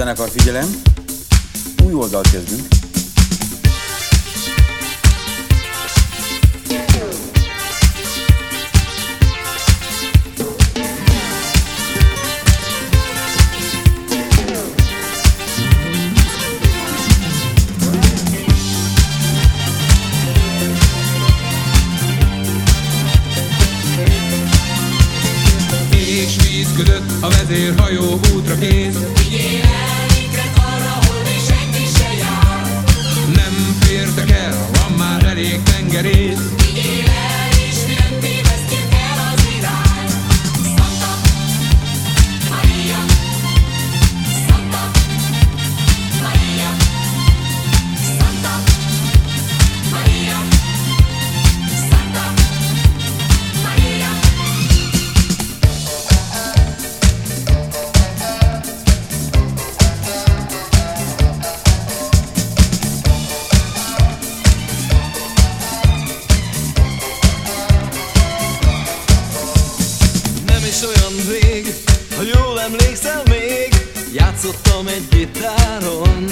zenekar figyelem, új oldalt kezdünk. És víz között a vezérhajó útra kész is olyan rég, ha jól emlékszel még Játszottam egy gitáron.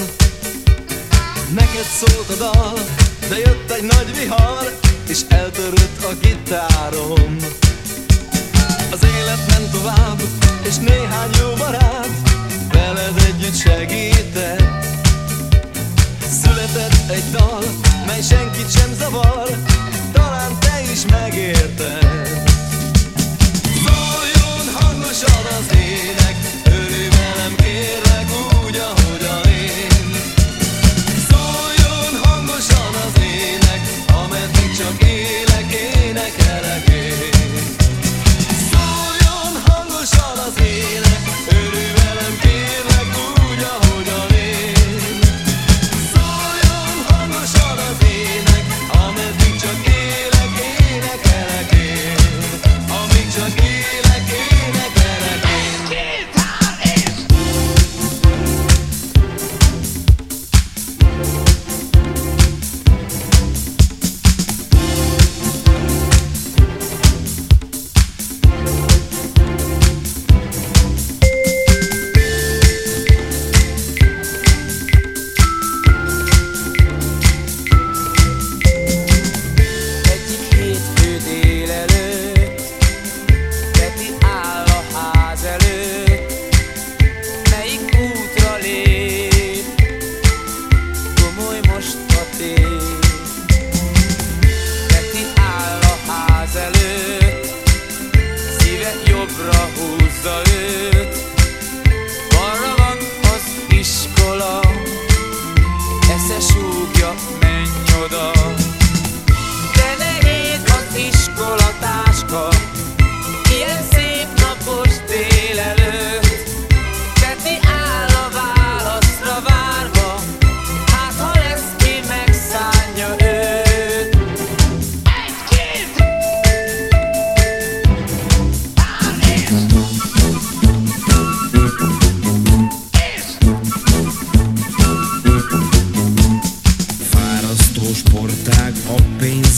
Neked szólt a dal, de jött egy nagy vihar És eltörött a gitárom. Az élet ment tovább, és néhány jó barát Veled együtt segített. Született egy dal, mely senkit sem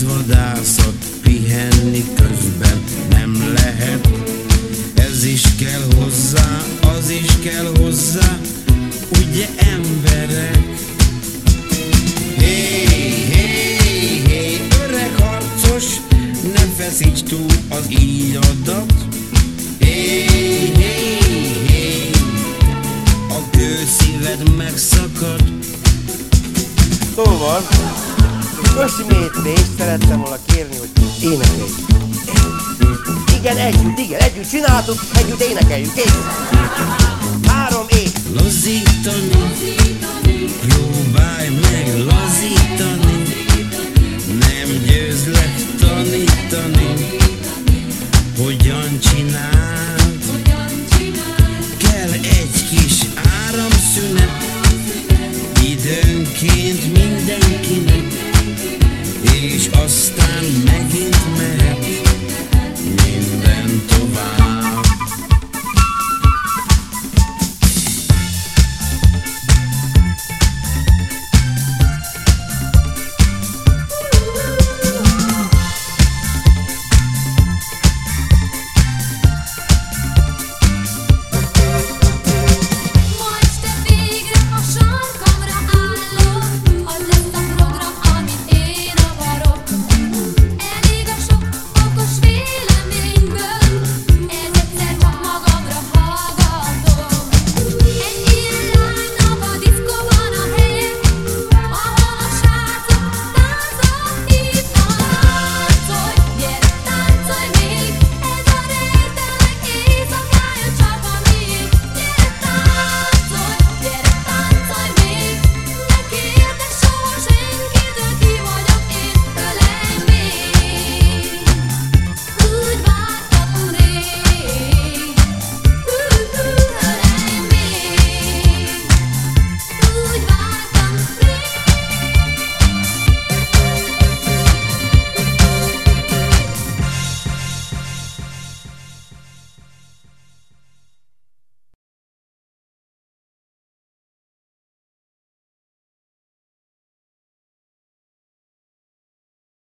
pénzvadászat Pihenni közben nem lehet. Ez is kell hozzá, az is kell hozzá Ugye emberek? Hé, hé, hé, öreg Ne feszíts túl az íjadat. Hé, hé, hé A kőszíved megszakad. Szóval, ismétlést szerettem volna kérni, hogy énekeljük. Igen, együtt, igen, együtt csináltuk, együtt énekeljük, kész. Három év. Lazítani, próbálj meg lazítani Nem győzlek tanítani Hogyan csináld Kell egy kis áramszünet Időnként mindenkinek és aztán megint mehet minden tovább.